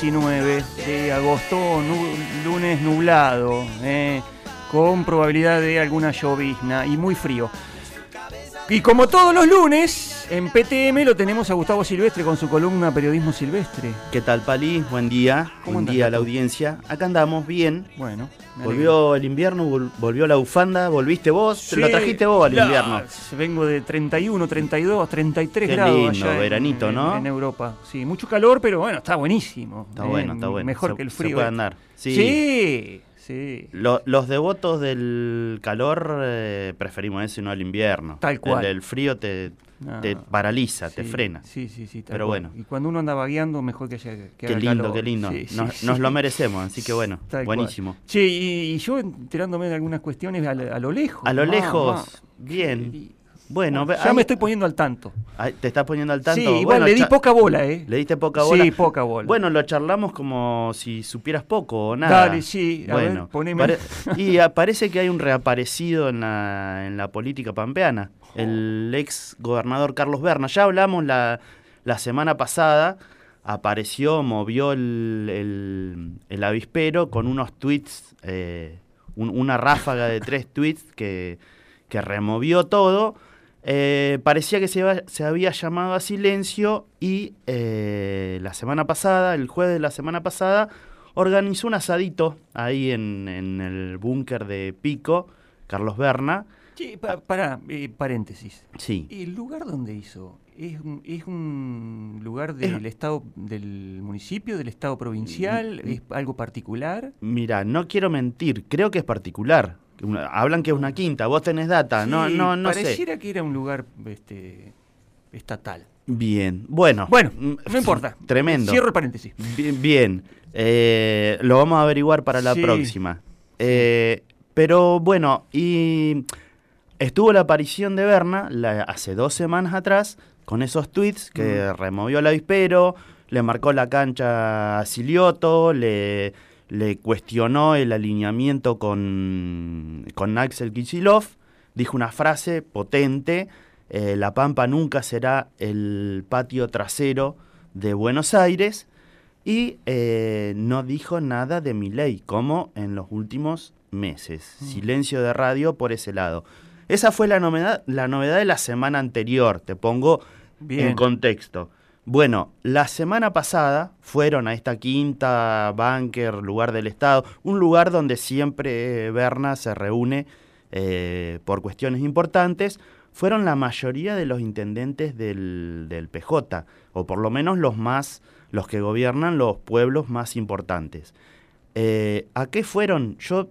19 de agosto, lunes nublado, eh, con probabilidad de alguna llovizna y muy frío. Y como todos los lunes, en PTM lo tenemos a Gustavo Silvestre con su columna Periodismo Silvestre. ¿Qué tal, Pali? Buen día. ¿Cómo Buen día a la audiencia. Acá andamos bien. Bueno, Volvió el invierno, vol- volvió la bufanda, volviste vos, Sí, te lo trajiste vos al la- invierno. Vengo de 31, 32, 33 Qué grados lindo, allá veranito, en, ¿no? en Europa. Sí, mucho calor, pero bueno, está buenísimo. Está Eh, bueno, está bueno. Mejor Se- que el se frío. puede este. andar. Sí. sí. Sí. Lo- los devotos del calor eh, preferimos ese, no al invierno. Tal cual. El, el frío te, No. te paraliza, te frena. Sí, sí, sí. tal Pero cual. bueno. Y cuando uno anda vagueando, mejor que haya que Qué haga lindo, calor. qué lindo. Sí, nos, sí. nos lo merecemos, así que bueno, Tal cual. buenísimo. Che, y, y yo enterándome de algunas cuestiones a, lo- a lo lejos. A lo lejos, bien. Bueno, ya me estoy poniendo al tanto. te estás poniendo al tanto. Sí, igual le di poca bola, ¿eh? ¿Le diste poca bola? Sí, poca bola. Bueno, lo charlamos como si supieras poco o nada. Dale, sí, a bueno, ver, poneme. pare- y parece que hay un reaparecido en la, en la política pampeana. Oh. El ex gobernador Carlos Berna. Ya hablamos la, la semana pasada. Apareció, movió el, el- el avispero con unos tweets, eh, un- una ráfaga de tres tweets que, que removió todo. Eh, parecía que se, se había llamado a silencio y eh, la semana pasada, el jueves de la semana pasada, organizó un asadito ahí en, en el búnker de Pico, Carlos Berna. Sí, pa- pará, eh, paréntesis. Sí, ¿El lugar donde hizo? ¿Es un, es un lugar del estado, del municipio, del estado provincial? Mm, ¿Es algo particular? mira, no quiero mentir, creo que es particular. Una- hablan que es una quinta, vos tenés data, no, Sí, no, no sé. Pareciera que era un lugar este, estatal. Bien, bueno. Bueno, mm, no importa. Tremendo. Cierro el paréntesis. Bien, bien. Eh, lo vamos a averiguar para la Sí. próxima. Eh, pero bueno, y estuvo la aparición de Berna la- hace dos semanas atrás con esos tweets que removió el avispero, le marcó la cancha a Silioto, le, le cuestionó el alineamiento con, con Axel Kicillof, dijo una frase potente, eh, La Pampa nunca será el patio trasero de Buenos Aires, y eh, no dijo nada de mi ley, como en los últimos meses. Mm. Silencio de radio por ese lado. Esa fue la novedad, la novedad de la semana anterior, te pongo Bien. en contexto. Bueno, la semana pasada fueron a esta quinta, búnker, lugar del Estado, un lugar donde siempre eh, Berna se reúne eh, por cuestiones importantes, fueron la mayoría de los intendentes del, del PJ, o por lo menos los más, los que gobiernan los pueblos más importantes. Eh, ¿A qué fueron? Yo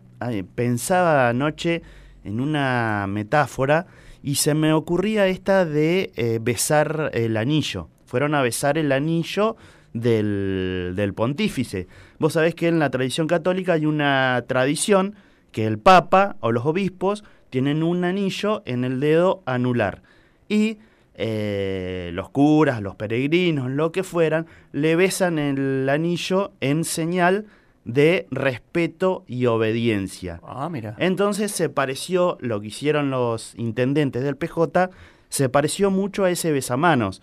pensaba anoche en una metáfora y se me ocurría esta de besar el anillo. Fueron a besar el anillo del, del pontífice. Vos sabés que en la tradición católica hay una tradición que el papa o los obispos tienen un anillo en el dedo anular. Y eh, los curas, los peregrinos, lo que fueran, le besan el anillo en señal de respeto y obediencia. Ah, mira. Entonces se pareció, lo que hicieron los intendentes del PJ, se pareció mucho a ese besamanos.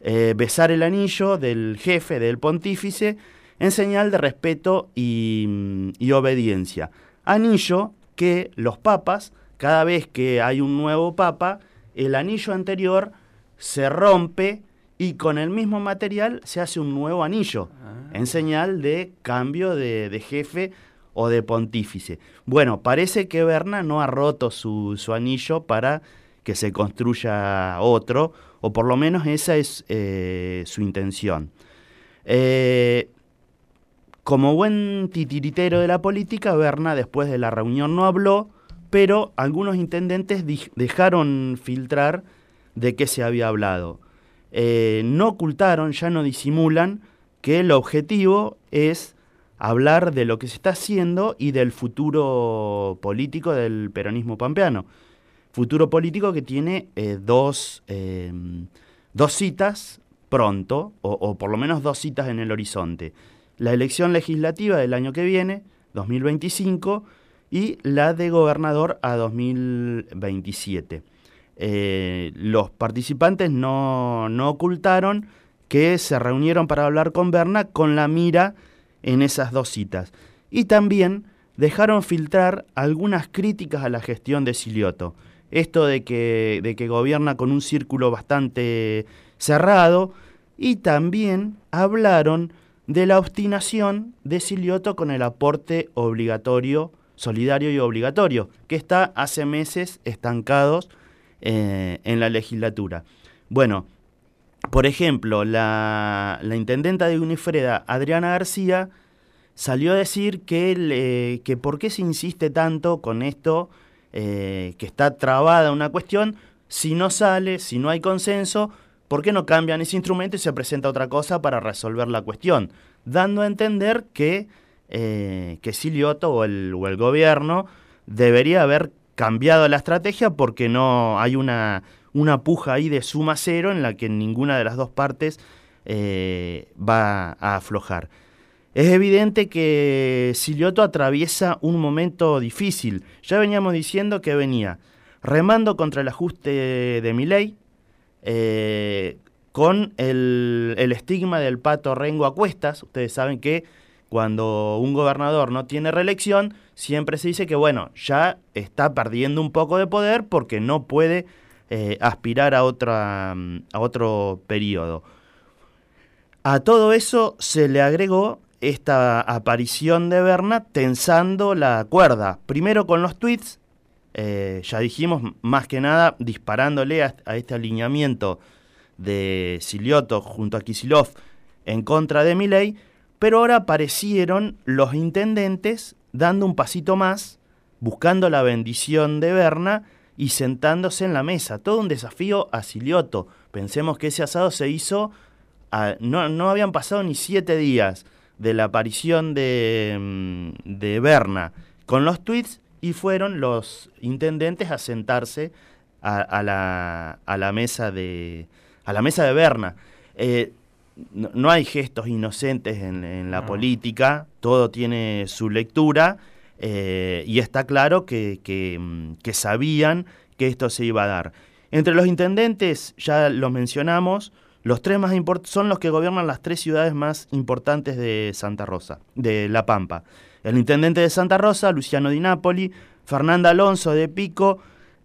Eh, besar el anillo del jefe, del pontífice, en señal de respeto y, mm, y obediencia. Anillo que los papas, cada vez que hay un nuevo papa, el anillo anterior se rompe y con el mismo material se hace un nuevo anillo, Ah. en señal de cambio de, de jefe o de pontífice. Bueno, parece que Berna no ha roto su, su anillo para que se construya otro, o por lo menos esa es eh, su intención. Eh, como buen titiritero de la política, Berna después de la reunión no habló, pero algunos intendentes dejaron filtrar de qué se había hablado. Eh, no ocultaron, ya no disimulan, que el objetivo es hablar de lo que se está haciendo y del futuro político del peronismo pampeano. Futuro político que tiene eh, dos, eh, dos citas pronto, o, por lo menos dos citas en el horizonte. La elección legislativa del año que viene, 2025, y la de gobernador a 2027. Eh, los participantes no, no ocultaron que se reunieron para hablar con Berna con la mira en esas dos citas. Y también dejaron filtrar algunas críticas a la gestión de Silioto. Esto de que, de que gobierna con un círculo bastante cerrado y también hablaron de la obstinación de Silioto con el aporte obligatorio, solidario y obligatorio, que está hace meses estancados eh, en la legislatura. Bueno, por ejemplo, la, intendenta de Unifreda, Adriana García, salió a decir que, que por qué se insiste tanto con esto, eh, que está trabada una cuestión, si no sale, si no hay consenso, ¿por qué no cambian ese instrumento y se presenta otra cosa para resolver la cuestión? Dando a entender que, eh, que o el, o el gobierno debería haber cambiado la estrategia porque no hay una, una puja ahí de suma cero en la que ninguna de las dos partes eh, va a aflojar. Es evidente que Silioto atraviesa un momento difícil. Ya veníamos diciendo que venía remando contra el ajuste de mi ley, eh, con el, el, estigma del pato rengo a cuestas. Ustedes saben que cuando un gobernador no tiene reelección, siempre se dice que, bueno, ya está perdiendo un poco de poder porque no puede eh, aspirar a, otra, a otro periodo. A todo eso se le agregó esta aparición de Berna tensando la cuerda, primero con los tweets, eh, ya dijimos, más que nada disparándole a, este alineamiento de Silioto junto a Kisilov en contra de Milei, pero ahora aparecieron los intendentes dando un pasito más, buscando la bendición de Berna y sentándose en la mesa. Todo un desafío a Silioto. Pensemos que ese asado se hizo, no, no, habían pasado ni siete días de la aparición de, mm, de Berna con los tweets y fueron los intendentes a sentarse a, la, a la, mesa de a la mesa de Berna. Eh, no, hay gestos inocentes en, la política, todo tiene su lectura eh, y está claro que, mm, que, sabían que esto se iba a dar. Entre los intendentes, ya lo mencionamos, los tres más son los que gobiernan las tres ciudades más importantes de Santa Rosa, de La Pampa. El intendente de Santa Rosa, Luciano Di Napoli, Fernanda Alonso de Pico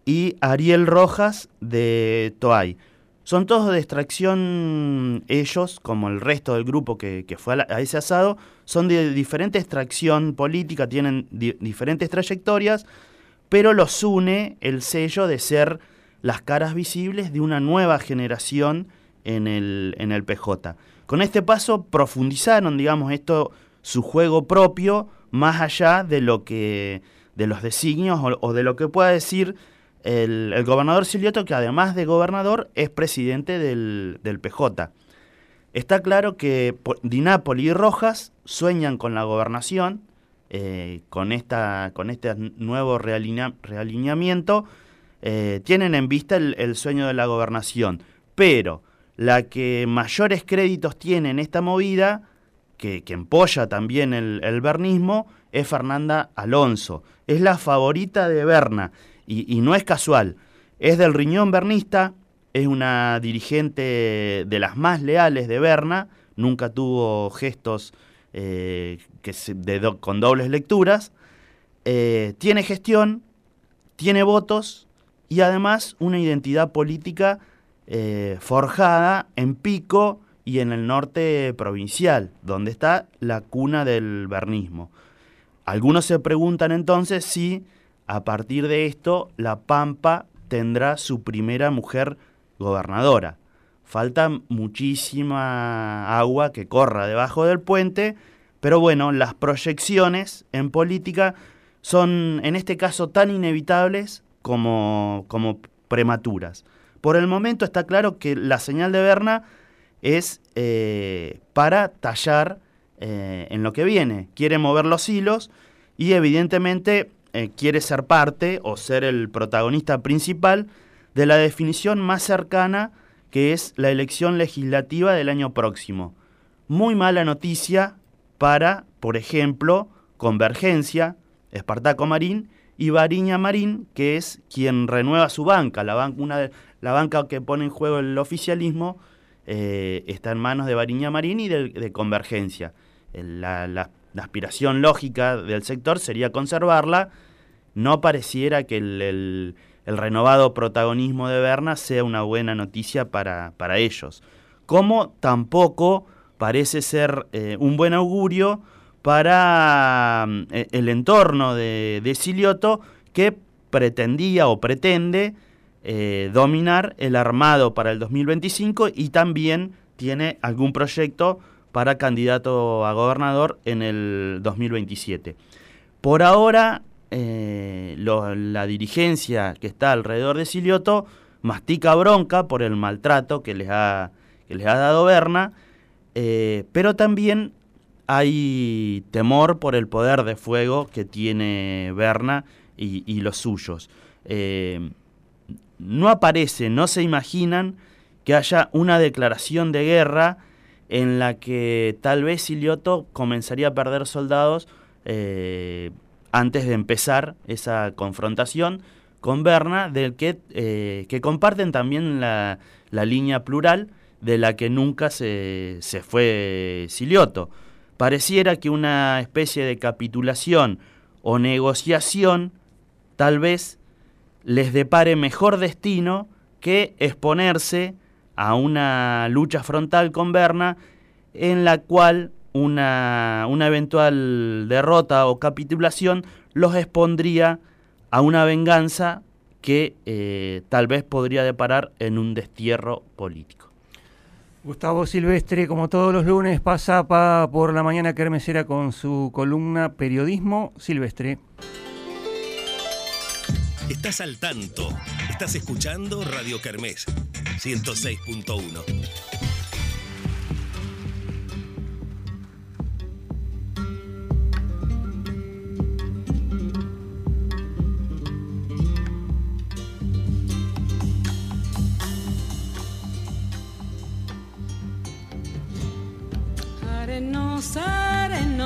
y Ariel Rojas de Toay. Son todos de extracción, ellos, como el resto del grupo que, fue a, ese asado, son de diferente extracción política, tienen diferentes trayectorias, pero los une el sello de ser las caras visibles de una nueva generación en el, en el PJ. Con este paso profundizaron, digamos, esto, su juego propio, más allá de lo que de los designios o de lo que pueda decir el, gobernador Silioto, que además de gobernador es presidente del, PJ. Está claro que Dinápoli y Rojas sueñan con la gobernación, eh, con, esta, con este nuevo realineamiento, eh, tienen en vista el, sueño de la gobernación. Pero la que mayores créditos tiene en esta movida, que, que empolla también el, bernismo, es Fernanda Alonso. Es la favorita de Berna y, no es casual. Es del riñón bernista, es una dirigente de las más leales de Berna, nunca tuvo gestos eh, que con dobles lecturas, eh, tiene gestión, tiene votos y además una identidad política eh, forjada en Pico y en el norte provincial, donde está la cuna del bernismo. Algunos se preguntan entonces si a partir de esto, La Pampa tendrá su primera mujer gobernadora. Falta muchísima agua que corra debajo del puente, pero bueno, las proyecciones en política son en este caso tan inevitables como, como prematuras. Por el momento está claro que la señal de Berna es eh, para tallar eh, en lo que viene. Quiere mover los hilos y evidentemente eh, quiere ser parte o ser el protagonista principal de la definición más cercana que es la elección legislativa del año próximo. Muy mala noticia para, por ejemplo, Convergencia, Espartaco Marín y Bariña Marín, que es quien renueva su banca, la, banca, una de, la banca que pone en juego el oficialismo eh, está en manos de Bariña Marín y de, Convergencia. La, aspiración lógica del sector sería conservarla. No pareciera que el, renovado protagonismo de Berna sea una buena noticia para, para ellos. Como tampoco parece ser eh, un buen augurio para mm, e, el entorno de, de Silioto que pretendía o pretende eh, dominar el armado para el 2025 y también tiene algún proyecto para candidato a gobernador en el 2027. Por ahora, eh, la dirigencia que está alrededor de Silioto mastica bronca por el maltrato que les ha, que les ha dado Berna, eh, pero también hay temor por el poder de fuego que tiene Berna y, los suyos no aparece, no se imaginan que haya una declaración de guerra en la que tal vez Silioto comenzaría a perder soldados eh, antes de empezar esa confrontación con Berna, del que, eh, que comparten también la, línea plural de la que nunca se, se fue Silioto. Pareciera que una especie de capitulación o negociación tal vez les depare mejor destino que exponerse a una lucha frontal con Berna en la cual una, eventual derrota o capitulación los expondría a una venganza que eh, tal vez podría deparar en un destierro político. Gustavo Silvestre, como todos los lunes, pasa por la mañana kermesera con su columna Periodismo Silvestre. Estás al tanto. Estás escuchando Radio Kermés 106.1.